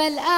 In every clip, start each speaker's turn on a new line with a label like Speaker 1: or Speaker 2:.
Speaker 1: اعذار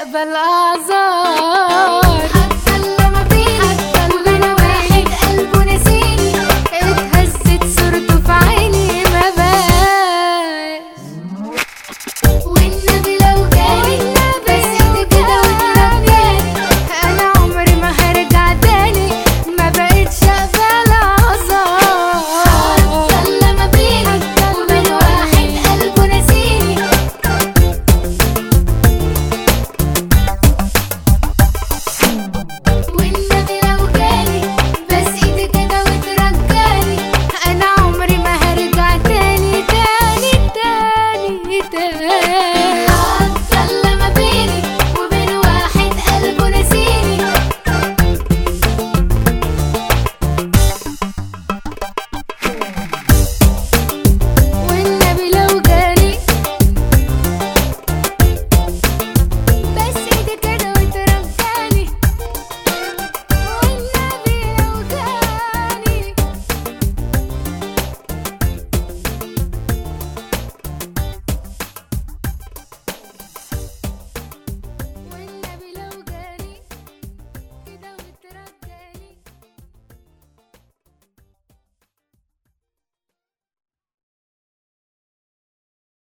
Speaker 1: مستقبل أعزائي